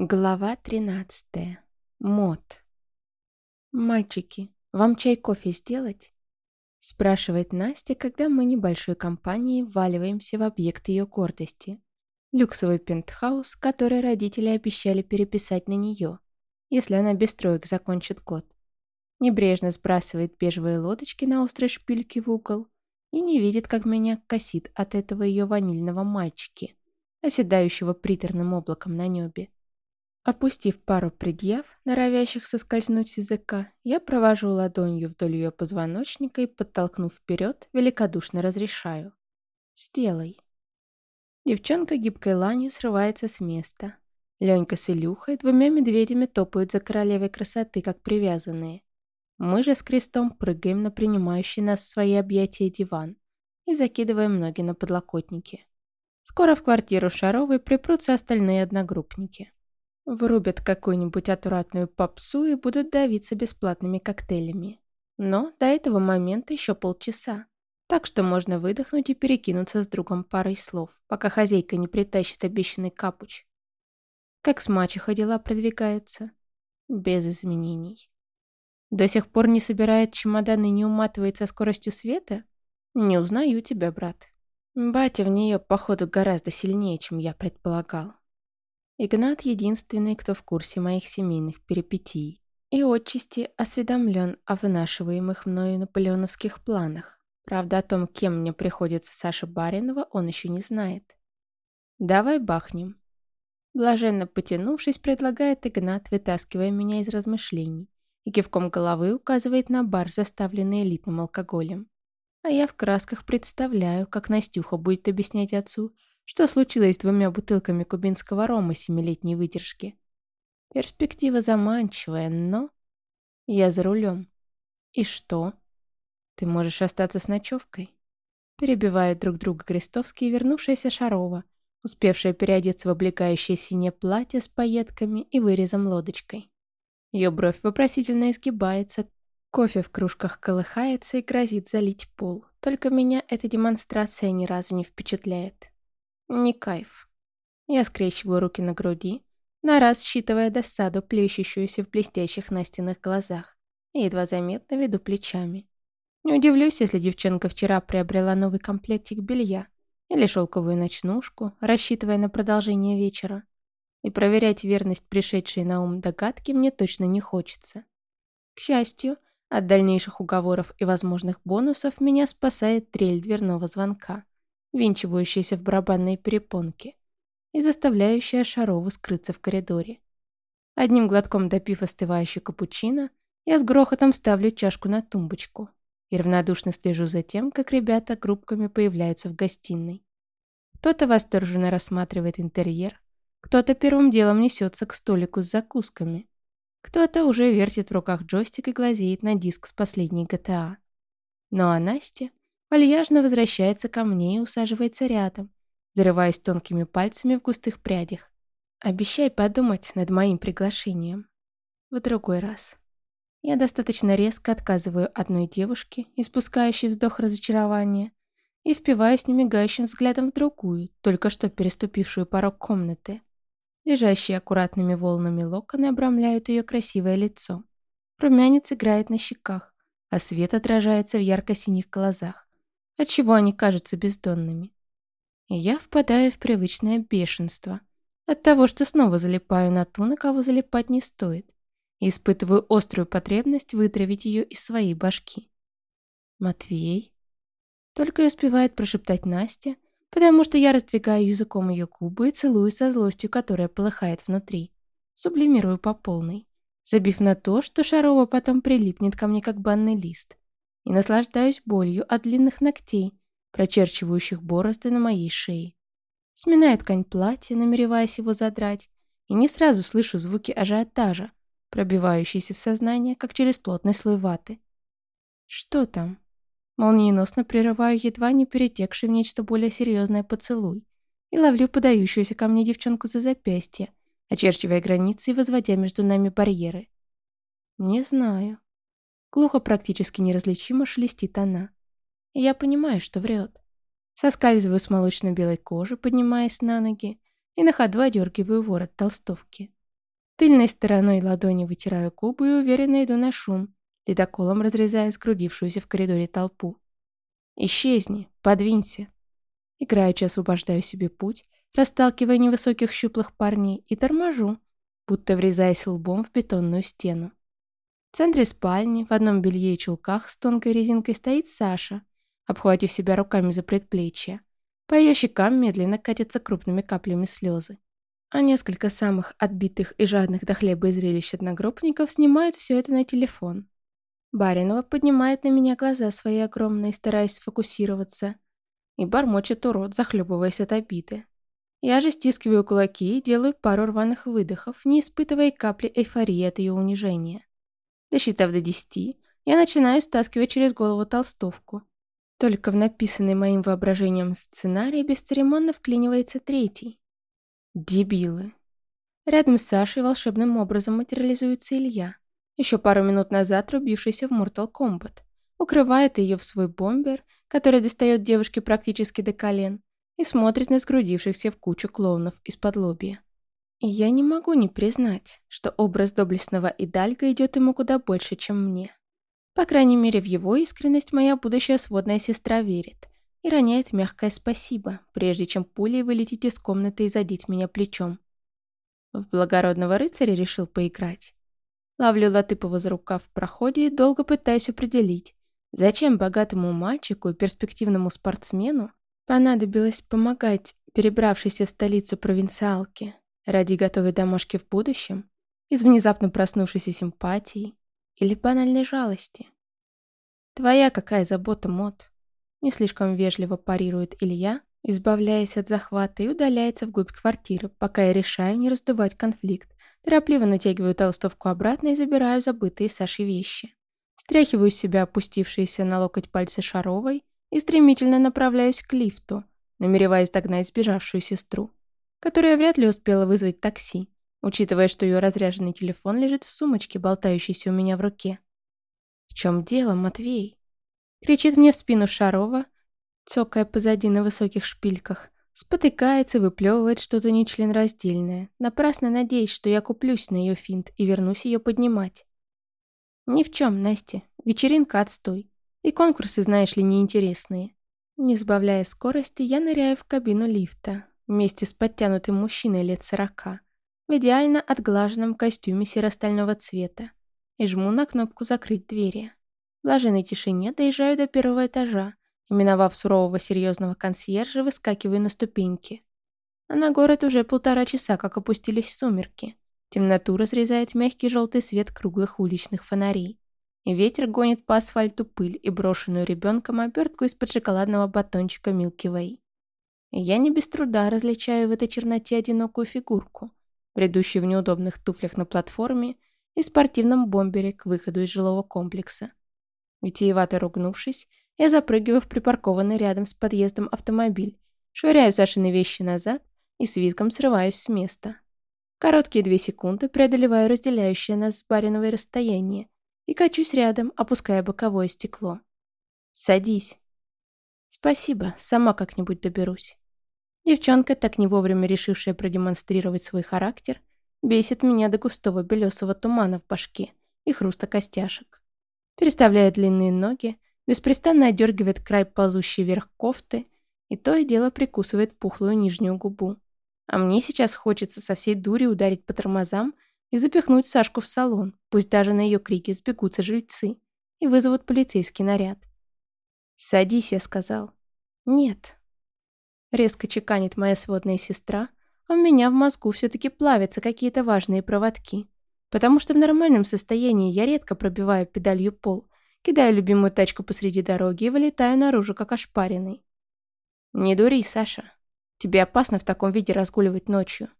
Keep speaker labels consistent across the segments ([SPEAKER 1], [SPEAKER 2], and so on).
[SPEAKER 1] Глава 13. Мод. «Мальчики, вам чай кофе сделать?» Спрашивает Настя, когда мы небольшой компанией вваливаемся в объект ее гордости. Люксовый пентхаус, который родители обещали переписать на нее, если она без троек закончит год. Небрежно сбрасывает бежевые лодочки на острой шпильке в угол и не видит, как меня косит от этого ее ванильного мальчики, оседающего приторным облаком на небе. Опустив пару предъяв, норовящих соскользнуть с языка, я провожу ладонью вдоль ее позвоночника и, подтолкнув вперед, великодушно разрешаю. «Сделай». Девчонка гибкой ланью срывается с места. Ленька с Илюхой двумя медведями топают за королевой красоты, как привязанные. Мы же с крестом прыгаем на принимающий нас в свои объятия диван и закидываем ноги на подлокотники. Скоро в квартиру Шаровой припрутся остальные одногруппники. Врубят какую-нибудь отвратную попсу и будут давиться бесплатными коктейлями. Но до этого момента еще полчаса. Так что можно выдохнуть и перекинуться с другом парой слов, пока хозяйка не притащит обещанный капуч. Как с мачехой дела продвигаются? Без изменений. До сих пор не собирает чемоданы и не уматывает со скоростью света? Не узнаю тебя, брат. Батя в нее, походу, гораздо сильнее, чем я предполагал. Игнат единственный, кто в курсе моих семейных перипетий и отчасти осведомлен о вынашиваемых мною наполеоновских планах. Правда, о том, кем мне приходится Саша Баринова, он еще не знает. «Давай бахнем». Блаженно потянувшись, предлагает Игнат, вытаскивая меня из размышлений, и кивком головы указывает на бар, заставленный элитным алкоголем. А я в красках представляю, как Настюха будет объяснять отцу, что случилось с двумя бутылками кубинского рома семилетней выдержки? Перспектива заманчивая, но... Я за рулем. И что? Ты можешь остаться с ночевкой? Перебивают друг друга Крестовский и вернувшаяся Шарова, успевшая переодеться в облегающее синее платье с пайетками и вырезом лодочкой. Ее бровь вопросительно изгибается, кофе в кружках колыхается и грозит залить пол. Только меня эта демонстрация ни разу не впечатляет. Не кайф. Я скрещиваю руки на груди, на раз считывая досаду, плещущуюся в блестящих настенных глазах, и едва заметно веду плечами. Не удивлюсь, если девчонка вчера приобрела новый комплектик белья или шелковую ночнушку, рассчитывая на продолжение вечера. И проверять верность пришедшей на ум догадки мне точно не хочется. К счастью, от дальнейших уговоров и возможных бонусов меня спасает трель дверного звонка винчивающаяся в барабанные перепонки и заставляющая Шарову скрыться в коридоре. Одним глотком допив остывающий капучино, я с грохотом ставлю чашку на тумбочку и равнодушно слежу за тем, как ребята группками появляются в гостиной. Кто-то восторженно рассматривает интерьер, кто-то первым делом несется к столику с закусками, кто-то уже вертит в руках джойстик и глазеет на диск с последней GTA. Ну а Настя вальяжно возвращается ко мне и усаживается рядом, зарываясь тонкими пальцами в густых прядях. Обещай подумать над моим приглашением. В другой раз. Я достаточно резко отказываю одной девушке, испускающей вздох разочарования, и впиваюсь немигающим взглядом в другую, только что переступившую порог комнаты. Лежащие аккуратными волнами локоны обрамляют ее красивое лицо. Румянец играет на щеках, а свет отражается в ярко-синих глазах отчего они кажутся бездонными. И я впадаю в привычное бешенство от того, что снова залипаю на ту, на кого залипать не стоит, и испытываю острую потребность вытравить ее из своей башки. «Матвей?» Только и успевает прошептать Настя, потому что я раздвигаю языком ее губы и целую со злостью, которая полыхает внутри. Сублимирую по полной, забив на то, что Шарова потом прилипнет ко мне как банный лист и наслаждаюсь болью от длинных ногтей, прочерчивающих борозды на моей шее. Сминаю ткань платья, намереваясь его задрать, и не сразу слышу звуки ажиотажа, пробивающиеся в сознание, как через плотный слой ваты. Что там? Молниеносно прерываю едва не перетекший в нечто более серьезное поцелуй и ловлю подающуюся ко мне девчонку за запястье, очерчивая границы и возводя между нами барьеры. Не знаю. Глухо практически неразличимо шелестит она. Я понимаю, что врет. Соскальзываю с молочно-белой кожи, поднимаясь на ноги, и на ходу одергиваю ворот толстовки. Тыльной стороной ладони вытираю губы и уверенно иду на шум, ледоколом разрезая скрудившуюся в коридоре толпу. «Исчезни, подвинься». Играючи освобождаю себе путь, расталкивая невысоких щуплых парней, и торможу, будто врезаясь лбом в бетонную стену. Центре спальни, в одном белье и чулках с тонкой резинкой стоит Саша, обхватив себя руками за предплечье. По ее щекам медленно катятся крупными каплями слезы. А несколько самых отбитых и жадных до хлеба и зрелищ одногруппников снимают все это на телефон. Баринова поднимает на меня глаза свои огромные, стараясь сфокусироваться, и бормочет урод, захлебываясь от обиды. Я же стискиваю кулаки и делаю пару рваных выдохов, не испытывая капли эйфории от ее унижения. Досчитав до десяти, я начинаю стаскивать через голову толстовку. Только в написанный моим воображением сценарий бесцеремонно вклинивается третий. Дебилы. Рядом с Сашей волшебным образом материализуется Илья, еще пару минут назад рубившийся в Mortal Kombat. Укрывает ее в свой бомбер, который достает девушке практически до колен, и смотрит на сгрудившихся в кучу клоунов из-под лобья. И я не могу не признать, что образ доблестного Идальга идет ему куда больше, чем мне. По крайней мере, в его искренность моя будущая сводная сестра верит и роняет мягкое спасибо, прежде чем пулей вылететь из комнаты и задеть меня плечом. В благородного рыцаря решил поиграть. Ловлю Латыпова за рукав в проходе и долго пытаюсь определить, зачем богатому мальчику и перспективному спортсмену понадобилось помогать перебравшейся в столицу провинциалке, Ради готовой домашки в будущем? Из внезапно проснувшейся симпатии? Или банальной жалости? Твоя какая забота, Мот? Не слишком вежливо парирует Илья, избавляясь от захвата и удаляется вглубь квартиры, пока я решаю не раздувать конфликт. Торопливо натягиваю толстовку обратно и забираю забытые Сашей вещи. Стряхиваю с себя опустившиеся на локоть пальцы Шаровой и стремительно направляюсь к лифту, намереваясь догнать сбежавшую сестру которая вряд ли успела вызвать такси, учитывая, что ее разряженный телефон лежит в сумочке, болтающейся у меня в руке. «В чем дело, Матвей?» Кричит мне в спину Шарова, цокая позади на высоких шпильках, спотыкается, выплевывает что-то нечленораздельное, напрасно надеясь, что я куплюсь на ее финт и вернусь ее поднимать. «Ни в чем, Настя. Вечеринка отстой. И конкурсы, знаешь ли, неинтересные». Не сбавляя скорости, я ныряю в кабину лифта, вместе с подтянутым мужчиной лет сорока, в идеально отглаженном костюме серо-стального цвета, и жму на кнопку «Закрыть двери». В блаженной тишине доезжаю до первого этажа, и, миновав сурового серьезного консьержа, выскакиваю на ступеньки. А на город уже полтора часа, как опустились сумерки. Темноту разрезает мягкий желтый свет круглых уличных фонарей. И ветер гонит по асфальту пыль и брошенную ребенком обертку из-под шоколадного батончика Milky Way я не без труда различаю в этой черноте одинокую фигурку, бредущую в неудобных туфлях на платформе и спортивном бомбере к выходу из жилого комплекса. Витиевато ругнувшись, я запрыгиваю в припаркованный рядом с подъездом автомобиль, швыряю Сашины вещи назад и с визгом срываюсь с места. Короткие две секунды преодолеваю разделяющее нас с Бариновой расстояние и качусь рядом, опуская боковое стекло. «Садись», «Спасибо, сама как-нибудь доберусь». Девчонка, так не вовремя решившая продемонстрировать свой характер, бесит меня до густого белесого тумана в башке и хруста костяшек. Переставляет длинные ноги, беспрестанно отдергивает край ползущей вверх кофты и то и дело прикусывает пухлую нижнюю губу. А мне сейчас хочется со всей дури ударить по тормозам и запихнуть Сашку в салон, пусть даже на ее крики сбегутся жильцы и вызовут полицейский наряд. «Садись», — я сказал. «Нет». Резко чеканит моя сводная сестра, а у меня в мозгу все-таки плавятся какие-то важные проводки. Потому что в нормальном состоянии я редко пробиваю педалью пол, кидаю любимую тачку посреди дороги и вылетаю наружу, как ошпаренный. «Не дури, Саша. Тебе опасно в таком виде разгуливать ночью».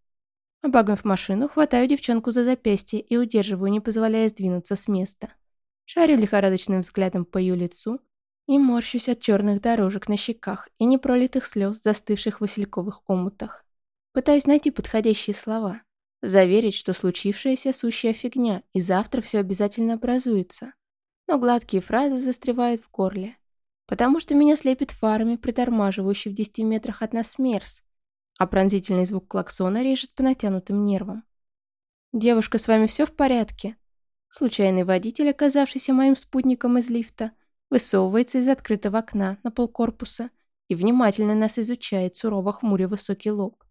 [SPEAKER 1] Обогнув машину, хватаю девчонку за запястье и удерживаю, не позволяя сдвинуться с места. Шарю лихорадочным взглядом по ее лицу, и морщусь от черных дорожек на щеках и непролитых слез, застывших в васильковых омутах. Пытаюсь найти подходящие слова. Заверить, что случившаяся сущая фигня, и завтра все обязательно образуется. Но гладкие фразы застревают в горле. Потому что меня слепит фарами, притормаживающий в десяти метрах от нас Мерс, а пронзительный звук клаксона режет по натянутым нервам. «Девушка, с вами все в порядке?» Случайный водитель, оказавшийся моим спутником из лифта, высовывается из открытого окна на полкорпуса и внимательно нас изучает, сурово хмуря высокий лоб.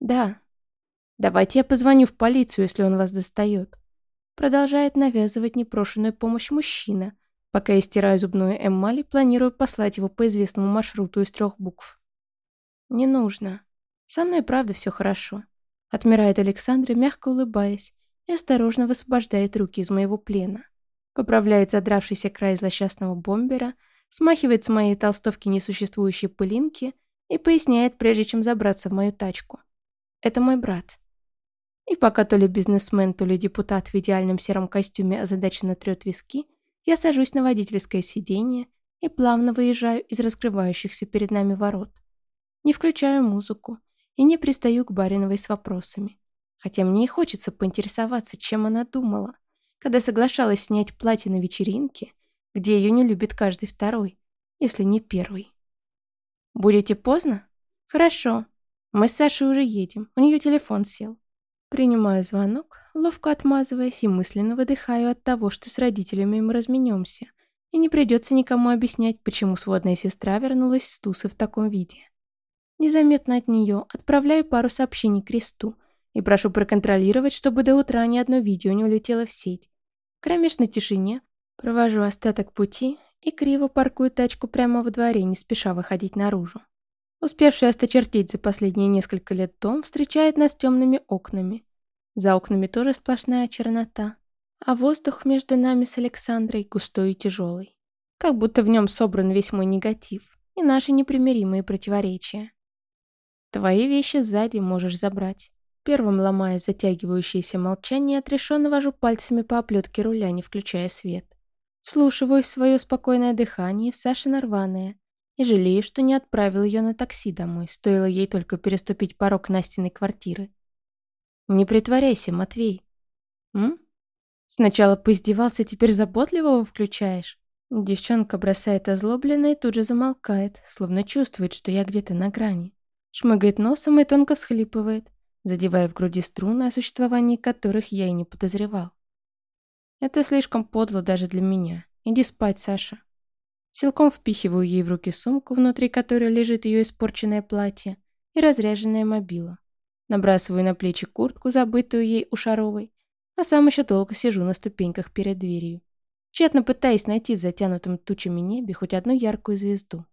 [SPEAKER 1] «Да. Давайте я позвоню в полицию, если он вас достает». Продолжает навязывать непрошенную помощь мужчина, пока я стираю зубную эмаль и планирую послать его по известному маршруту из трех букв. «Не нужно. Со мной правда все хорошо», — отмирает Александра, мягко улыбаясь, и осторожно высвобождает руки из моего плена. Поправляет задравшийся край злосчастного бомбера, смахивает с моей толстовки несуществующие пылинки и поясняет, прежде чем забраться в мою тачку. Это мой брат. И пока то ли бизнесмен, то ли депутат в идеальном сером костюме озадаченно трет виски, я сажусь на водительское сиденье и плавно выезжаю из раскрывающихся перед нами ворот. Не включаю музыку и не пристаю к Бариновой с вопросами. Хотя мне и хочется поинтересоваться, чем она думала, когда соглашалась снять платье на вечеринке, где ее не любит каждый второй, если не первый. «Будете поздно? Хорошо. Мы с Сашей уже едем, у нее телефон сел. Принимаю звонок, ловко отмазываясь и мысленно выдыхаю от того, что с родителями мы разменемся, и не придется никому объяснять, почему сводная сестра вернулась с Тусы в таком виде. Незаметно от нее отправляю пару сообщений Кресту, и прошу проконтролировать, чтобы до утра ни одно видео не улетело в сеть. Кромешной тишине провожу остаток пути и криво паркую тачку прямо во дворе, не спеша выходить наружу. Успевший осточертеть за последние несколько лет дом встречает нас темными окнами. За окнами тоже сплошная чернота, а воздух между нами с Александрой густой и тяжелый. Как будто в нем собран весь мой негатив и наши непримиримые противоречия. Твои вещи сзади можешь забрать. Первым ломая затягивающееся молчание, отрешенно вожу пальцами по оплетке руля, не включая свет. Слушиваюсь свое спокойное дыхание в Саши рваное и жалею, что не отправил ее на такси домой, стоило ей только переступить порог Настиной квартиры. «Не притворяйся, Матвей». «М? Сначала поиздевался, теперь заботливого включаешь?» Девчонка бросает озлобленно и тут же замолкает, словно чувствует, что я где-то на грани. Шмыгает носом и тонко всхлипывает задевая в груди струны, о существовании которых я и не подозревал. Это слишком подло даже для меня. Иди спать, Саша. Силком впихиваю ей в руки сумку, внутри которой лежит ее испорченное платье и разряженная мобила. Набрасываю на плечи куртку, забытую ей у Шаровой, а сам еще долго сижу на ступеньках перед дверью, тщетно пытаясь найти в затянутом тучами небе хоть одну яркую звезду.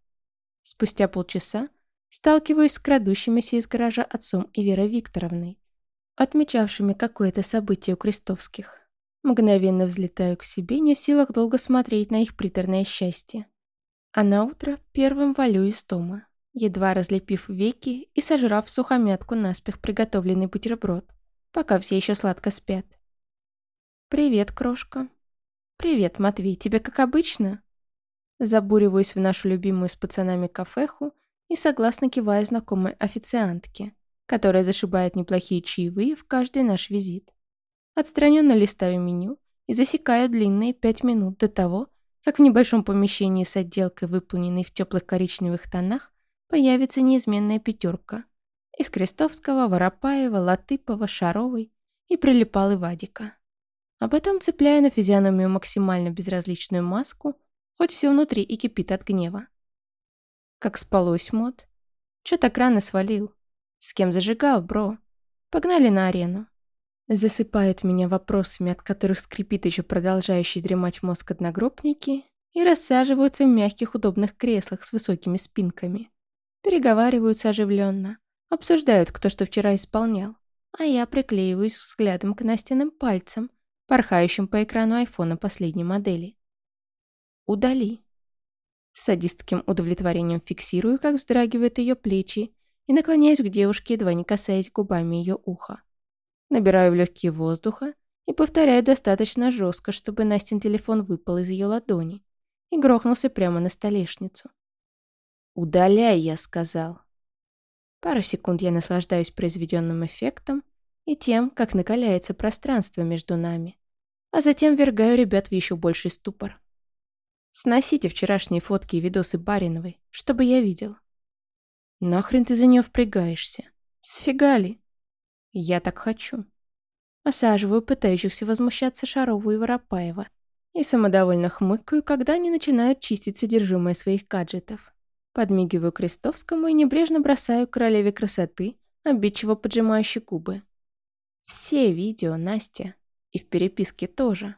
[SPEAKER 1] Спустя полчаса Сталкиваюсь с крадущимися из гаража отцом и Верой Викторовной, отмечавшими какое-то событие у Крестовских. Мгновенно взлетаю к себе, не в силах долго смотреть на их приторное счастье. А на утро первым валю из дома, едва разлепив веки и сожрав сухомятку наспех приготовленный бутерброд, пока все еще сладко спят. «Привет, крошка». «Привет, Матвей, тебе как обычно?» Забуриваюсь в нашу любимую с пацанами кафеху, и согласно киваю знакомой официантке, которая зашибает неплохие чаевые в каждый наш визит. Отстраненно листаю меню и засекаю длинные пять минут до того, как в небольшом помещении с отделкой, выполненной в теплых коричневых тонах, появится неизменная пятерка из Крестовского, Воропаева, Латыпова, Шаровой и Прилипалы Вадика. А потом цепляю на физиономию максимально безразличную маску, хоть все внутри и кипит от гнева. Как спалось, Мод? Чё так рано свалил? С кем зажигал, бро? Погнали на арену. Засыпает меня вопросами, от которых скрипит еще продолжающий дремать мозг одногруппники, и рассаживаются в мягких удобных креслах с высокими спинками. Переговариваются оживленно, обсуждают, кто что вчера исполнял, а я приклеиваюсь взглядом к Настиным пальцам, порхающим по экрану айфона последней модели. Удали. С садистским удовлетворением фиксирую, как вздрагивают ее плечи, и наклоняюсь к девушке, едва не касаясь губами ее уха. Набираю в легкие воздуха и повторяю достаточно жестко, чтобы Настин телефон выпал из ее ладони и грохнулся прямо на столешницу. «Удаляй», — я сказал. Пару секунд я наслаждаюсь произведенным эффектом и тем, как накаляется пространство между нами, а затем вергаю ребят в еще больший ступор. Сносите вчерашние фотки и видосы Бариновой, чтобы я видел. Нахрен ты за нее впрягаешься? Сфига ли? Я так хочу. осаживаю пытающихся возмущаться Шарову и Воропаева и самодовольно хмыкаю, когда они начинают чистить содержимое своих гаджетов. Подмигиваю Крестовскому и небрежно бросаю королеве красоты, обидчиво поджимающей губы. Все видео, Настя. И в переписке тоже.